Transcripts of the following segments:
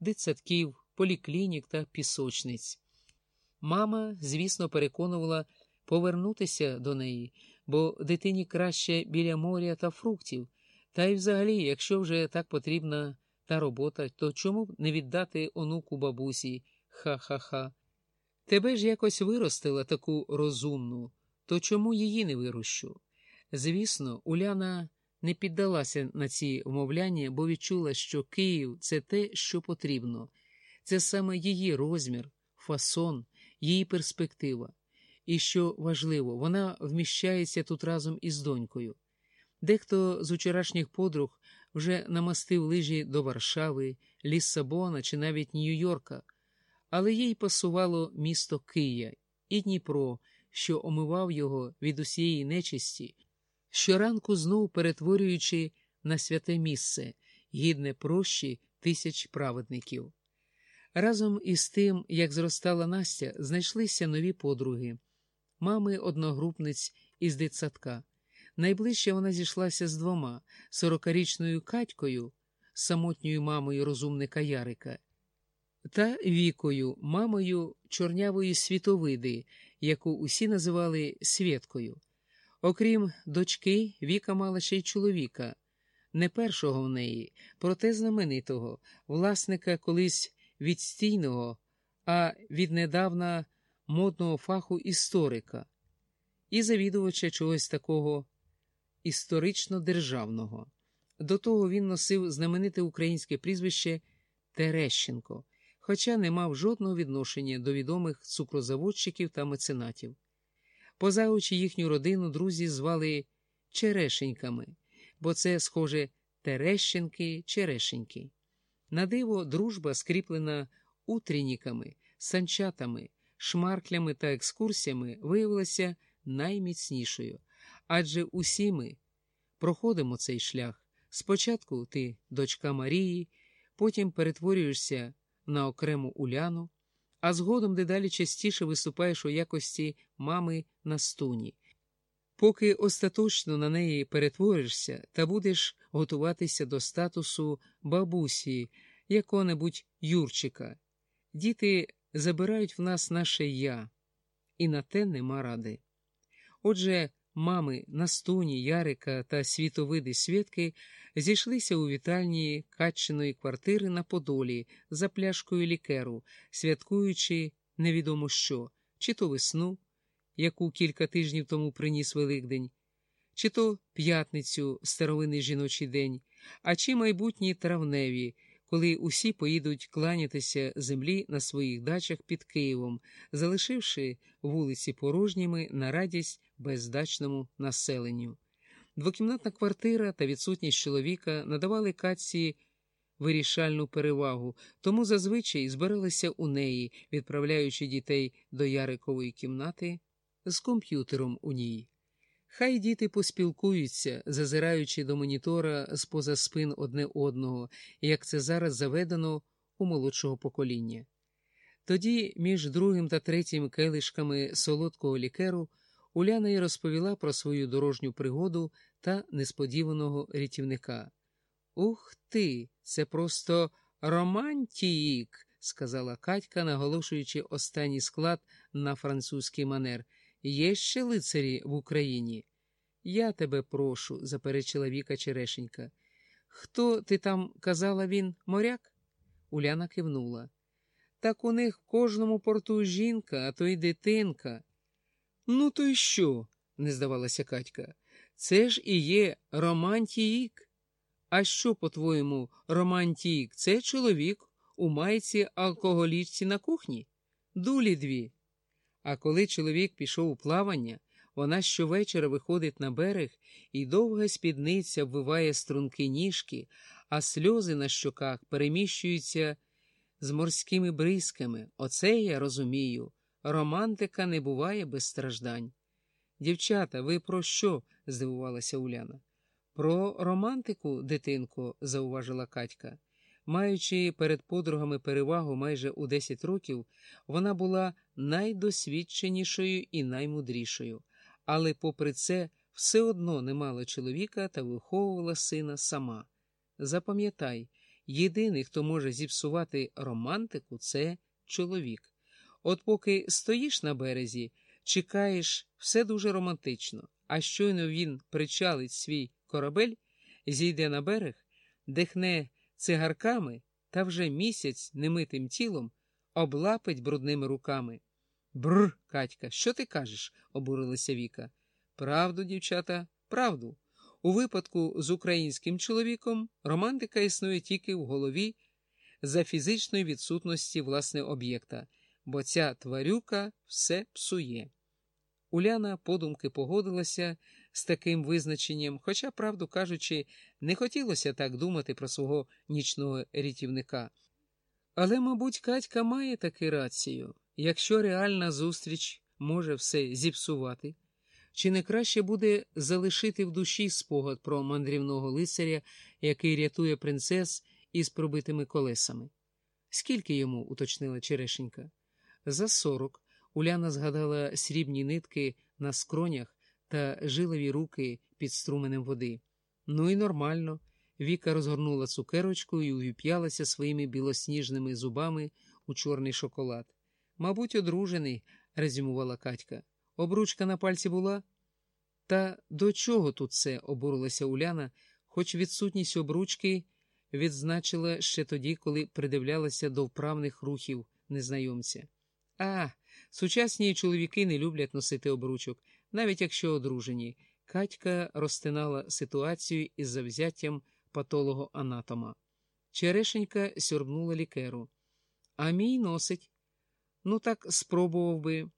дитсадків, поліклінік та пісочниць. Мама, звісно, переконувала повернутися до неї, бо дитині краще біля моря та фруктів. Та й взагалі, якщо вже так потрібна та робота, то чому б не віддати онуку бабусі? Ха-ха-ха. Тебе ж якось виростила таку розумну, то чому її не вирощу? Звісно, Уляна не піддалася на ці вмовляння, бо відчула, що Київ це те, що потрібно, це саме її розмір, фасон, її перспектива. І що важливо, вона вміщається тут разом із донькою. Дехто з вчорашніх подруг вже намастив лижі до Варшави, Ліссабона чи навіть Нью-Йорка, але їй пасувало місто Кия і Дніпро, що омивав його від усієї нечисті, щоранку знов перетворюючи на святе місце, гідне прощі тисяч праведників. Разом із тим, як зростала Настя, знайшлися нові подруги, мами одногрупниць із дитсадка. Найближче вона зійшлася з двома сорокарічною Катькою, самотньою мамою розумника Ярика, та Вікою, мамою чорнявої світовиди, яку усі називали Свєткою. Окрім дочки, Віка мала ще й чоловіка, не першого в неї, проте знаменитого, власника колись відстійного, а віднедавна модного фаху історика і завідувача чогось такого історично державного. До того він носив знамените українське прізвище Терещенко, хоча не мав жодного відношення до відомих цукрозаводчиків та меценатів. Позаючи їхню родину, друзі звали Черешеньками, бо це, схоже, Терещенки, Черешеньки. На диво, дружба скріплена утрініками, санчатами, шмарклями та екскурсіями, виявилася найміцнішою. Адже усі ми проходимо цей шлях. Спочатку ти дочка Марії, потім перетворюєшся на окрему Уляну, а згодом дедалі частіше виступаєш у якості мами на стуні. Поки остаточно на неї перетворишся та будеш готуватися до статусу бабусі, якого-небудь Юрчика, діти забирають в нас наше я, і на те нема ради. Отже, мами Настуні, Ярика та світовиди Свєтки зійшлися у вітальні Катчиної квартири на Подолі за пляшкою лікеру, святкуючи невідомо що, чи то весну, яку кілька тижнів тому приніс Великдень, чи то п'ятницю, старовинний жіночий день, а чи майбутні травневі, коли усі поїдуть кланятися землі на своїх дачах під Києвом, залишивши вулиці порожніми на радість бездачному населенню. Двокімнатна квартира та відсутність чоловіка надавали Катці вирішальну перевагу, тому зазвичай збиралися у неї, відправляючи дітей до Ярикової кімнати з комп'ютером у ній. Хай діти поспілкуються, зазираючи до монітора з поза спин одне одного, як це зараз заведено у молодшого покоління. Тоді, між другим та третім келишками солодкого лікеру, Уляна й розповіла про свою дорожню пригоду та несподіваного рятівника. Ух ти, це просто романтік, сказала Катька, наголошуючи останній склад на французький манер. Є ще лицарі в Україні? Я тебе прошу, заперечила Віка Черешенька. Хто ти там казала він моряк? Уляна кивнула. Так у них в кожному порту жінка, а то й дитинка. Ну, то й що? не здавалася Катька. Це ж і є романтік. А що, по-твоєму, романтік? Це чоловік у майці алкоголічці на кухні? Дулі дві. А коли чоловік пішов у плавання, вона щовечора виходить на берег і довга спідниця вбиває струнки ніжки, а сльози на щоках переміщуються з морськими бризками. Оце я розумію. Романтика не буває без страждань. Дівчата, ви про що? здивувалася Уляна. Про романтику, дитинко, зауважила Катька. Маючи перед подругами перевагу майже у 10 років, вона була найдосвідченішою і наймудрішою, але, попри це, все одно не мала чоловіка та виховувала сина сама. Запам'ятай, єдиний, хто може зіпсувати романтику, це чоловік. От поки стоїш на березі, чекаєш, все дуже романтично, а щойно він причалить свій корабель, зійде на берег, дихне цигарками та вже місяць немитим тілом облапить брудними руками. Бр, Катька, що ти кажеш? обурилася Віка. Правду, дівчата, правду. У випадку з українським чоловіком романтика існує тільки в голові за фізичної відсутності власне об'єкта, бо ця тварюка все псує. Уляна подумки погодилася з таким визначенням, хоча, правду кажучи, не хотілося так думати про свого нічного рятівника. Але, мабуть, Катька має таки рацію якщо реальна зустріч може все зіпсувати, чи не краще буде залишити в душі спогад про мандрівного лицаря, який рятує принцес із пробитими колесами? Скільки йому? уточнила Черешенька. За сорок. Уляна згадала срібні нитки на скронях та жилові руки під струменем води. Ну і нормально. Віка розгорнула цукерочку і увіп'ялася своїми білосніжними зубами у чорний шоколад. Мабуть, одружений, резюмувала Катька. Обручка на пальці була? Та до чого тут це? обурилася Уляна, хоч відсутність обручки відзначила ще тоді, коли придивлялася до вправних рухів незнайомця. А, сучасні чоловіки не люблять носити обручок, навіть якщо одружені. Катька розтинала ситуацію із завзяттям патолого-анатома. Черешенька сьорбнула лікеру. А мій носить. Ну, так спробував би.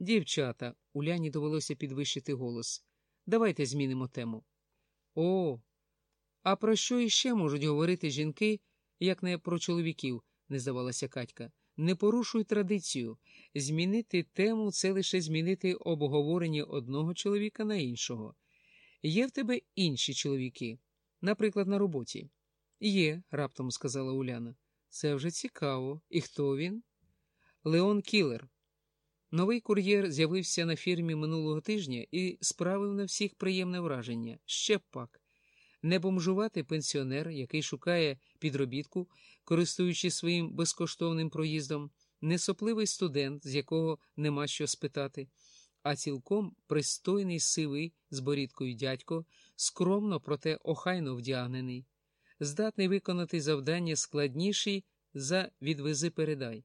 Дівчата, Уляні довелося підвищити голос. Давайте змінимо тему. О, а про що іще можуть говорити жінки, як не про чоловіків, не здавалася Катька. Не порушуй традицію. Змінити тему це лише змінити обговорення одного чоловіка на іншого. Є в тебе інші чоловіки, наприклад, на роботі. Є, раптом сказала Уляна. Це вже цікаво. І хто він? Леон Кілер. Новий кур'єр з'явився на фірмі минулого тижня і справив на всіх приємне враження. Ще пак. Не бомжувати пенсіонер, який шукає підробітку, користуючись своїм безкоштовним проїздом, не сопливий студент, з якого нема що спитати, а цілком пристойний сивий з борідкою дядько, скромно, проте охайно вдягнений, здатний виконати завдання складніші за відвези передай.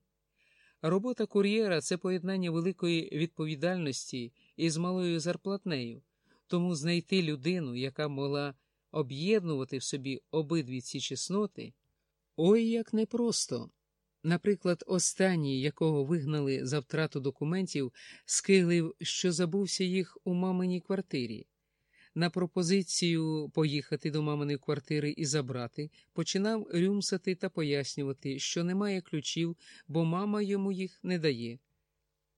Робота кур'єра це поєднання великої відповідальності із малою зарплатнею, тому знайти людину, яка могла об'єднувати в собі обидві ці чесноти, ой як непросто. Наприклад, останній, якого вигнали за втрату документів, скиглив, що забувся їх у маминій квартирі. На пропозицію поїхати до маминої квартири і забрати, починав рюмсати та пояснювати, що немає ключів, бо мама йому їх не дає.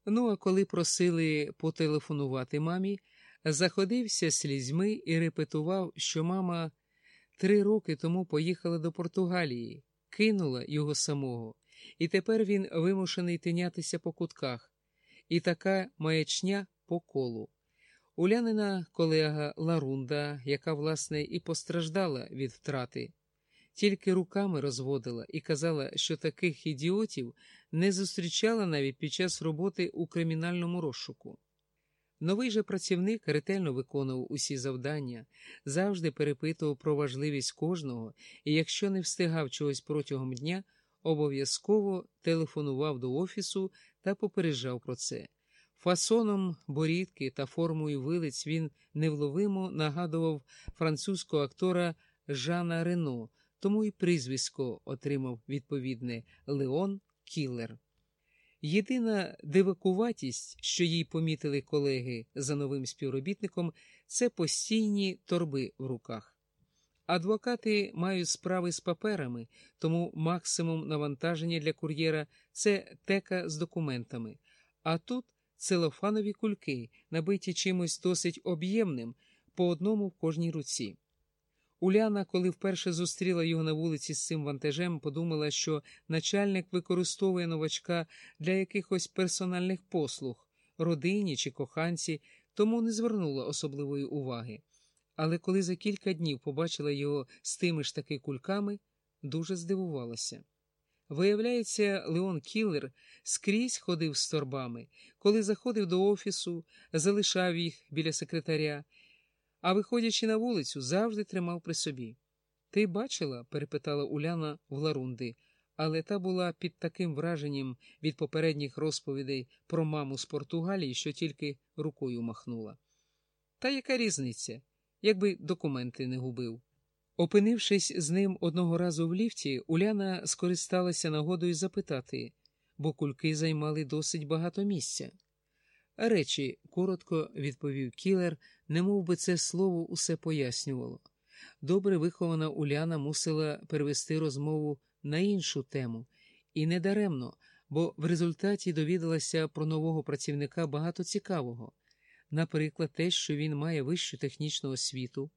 Ну, а коли просили потелефонувати мамі, заходився слізьми і репетував, що мама три роки тому поїхала до Португалії, кинула його самого, і тепер він вимушений тинятися по кутках, і така маячня по колу. Улянина колега Ларунда, яка, власне, і постраждала від втрати, тільки руками розводила і казала, що таких ідіотів не зустрічала навіть під час роботи у кримінальному розшуку. Новий же працівник ретельно виконував усі завдання, завжди перепитував про важливість кожного і, якщо не встигав чогось протягом дня, обов'язково телефонував до офісу та попереджав про це. Фасоном борідки та формою вилиць він невловимо нагадував французького актора Жана Рено, тому й прізвисько отримав відповідне Леон Кілер. Єдина дивакуватість, що їй помітили колеги за новим співробітником, це постійні торби в руках. Адвокати мають справи з паперами, тому максимум навантаження для кур'єра це тека з документами. А тут целофанові кульки, набиті чимось досить об'ємним, по одному в кожній руці. Уляна, коли вперше зустріла його на вулиці з цим вантажем, подумала, що начальник використовує новачка для якихось персональних послуг, родині чи коханці, тому не звернула особливої уваги. Але коли за кілька днів побачила його з тими ж таки кульками, дуже здивувалася. Виявляється, Леон Кіллер скрізь ходив з торбами, коли заходив до офісу, залишав їх біля секретаря, а виходячи на вулицю, завжди тримав при собі. Ти бачила? перепитала Уляна в Ларунди, але та була під таким враженням від попередніх розповідей про маму з Португалії, що тільки рукою махнула. Та яка різниця, якби документи не губив? Опинившись з ним одного разу в ліфті, Уляна скористалася нагодою запитати, бо кульки займали досить багато місця. Речі, коротко відповів кілер, немов би це слово усе пояснювало. Добре вихована Уляна мусила перевести розмову на іншу тему, і не даремно, бо в результаті довідалася про нового працівника багато цікавого, наприклад, те, що він має вищу технічну освіту,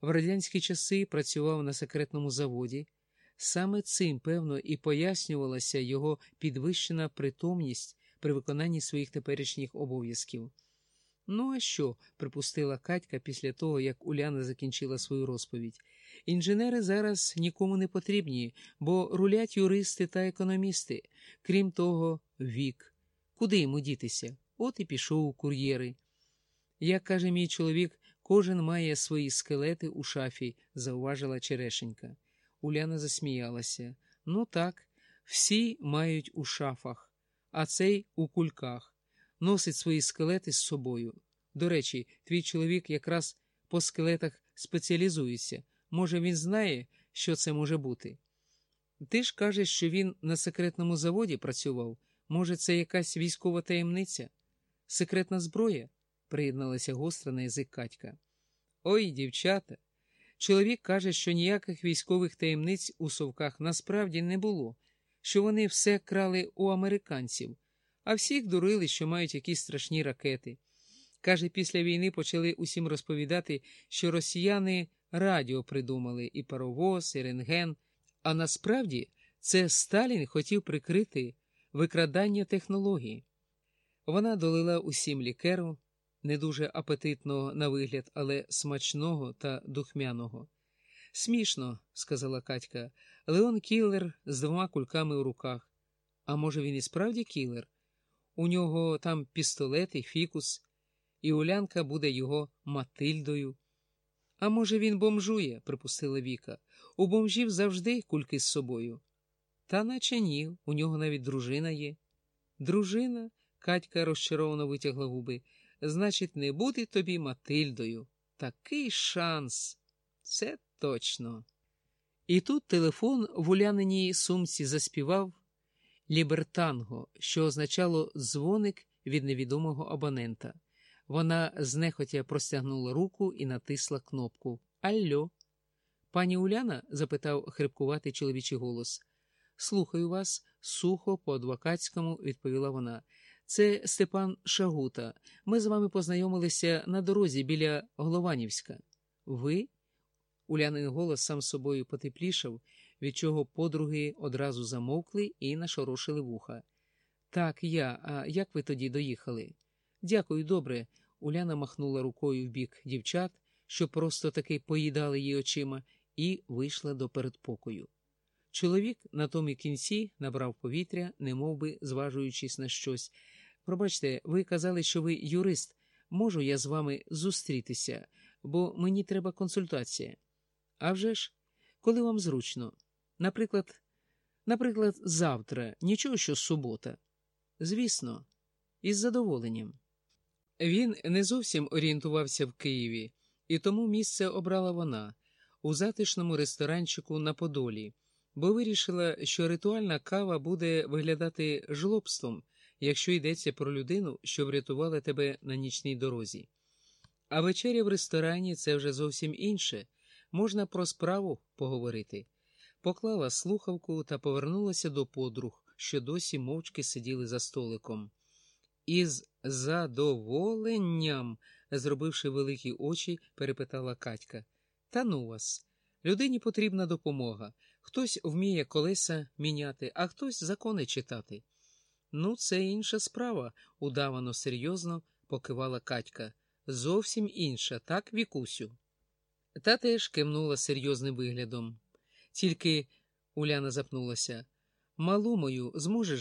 в радянські часи працював на секретному заводі. Саме цим, певно, і пояснювалася його підвищена притомність при виконанні своїх теперішніх обов'язків. Ну, а що? припустила Катька після того, як Уляна закінчила свою розповідь. Інженери зараз нікому не потрібні, бо рулять юристи та економісти. Крім того, вік. Куди йому дітися? От і пішов у кур'єри. Як каже мій чоловік, кожен має свої скелети у шафі, зауважила черешенька. Уляна засміялася. Ну так, всі мають у шафах, а цей у кульках. Носить свої скелети з собою. До речі, твій чоловік якраз по скелетах спеціалізується. Може, він знає, що це може бути. Ти ж кажеш, що він на секретному заводі працював. Може, це якась військова таємниця? Секретна зброя? приєдналася гостра на язик Катька. Ой, дівчата. Чоловік каже, що ніяких військових таємниць у совках насправді не було, що вони все крали у американців, а всіх дурили, що мають якісь страшні ракети. Каже, після війни почали усім розповідати, що росіяни радіо придумали і паровоз, і рентген, а насправді це Сталін хотів прикрити викрадання технології. Вона долила усім лікеру, не дуже апетитного на вигляд, але смачного та духмяного. Смішно, сказала Катька, Леон кілер з двома кульками у руках. А може, він і справді кілер? У нього там пістолет і фікус, і Улянка буде його Матильдою. А може, він бомжує, припустила Віка. У бомжів завжди кульки з собою. Та наче ні, у нього навіть дружина є. Дружина, Катька розчаровано витягла губи. Значить, не бути тобі Матильдою. Такий шанс. Це точно. І тут телефон в уляниній сумці заспівав Лібертанго, що означало дзвоник від невідомого абонента. Вона знехотя простягнула руку і натисла кнопку. Алло. Пані Уляна? запитав хрипкуватий чоловічий голос. Слухаю вас, сухо, по адвокатському, відповіла вона. Це Степан Шагута. Ми з вами познайомилися на дорозі біля Голованівська. Ви? Улянин голос сам собою потеплішав, від чого подруги одразу замовкли і нашорошили вуха. Так, я. А як ви тоді доїхали? Дякую, добре. Уляна махнула рукою в бік дівчат, що просто таки поїдали її очима, і вийшла до передпокою. Чоловік на тому кінці набрав повітря, немов би зважуючись на щось. Пробачте, ви казали, що ви юрист. Можу я з вами зустрітися, бо мені треба консультація. А вже ж, коли вам зручно. Наприклад, наприклад, завтра, нічого, що субота. Звісно, із задоволенням. Він не зовсім орієнтувався в Києві, і тому місце обрала вона у затишному ресторанчику на Подолі, бо вирішила, що ритуальна кава буде виглядати жлобством, якщо йдеться про людину, що врятувала тебе на нічній дорозі. А вечеря в ресторані це вже зовсім інше можна про справу поговорити. Поклала слухавку та повернулася до подруг, що досі мовчки сиділи за столиком. Із задоволенням, зробивши великі очі, перепитала Катька. Та ну вас. Людині потрібна допомога. Хтось вміє колеса міняти, а хтось закони читати. Ну, це інша справа, удавано серйозно покивала Катька. Зовсім інша, так, Вікусю. Та теж кивнула серйозним виглядом. Тільки Уляна запнулася. Малу мою зможеш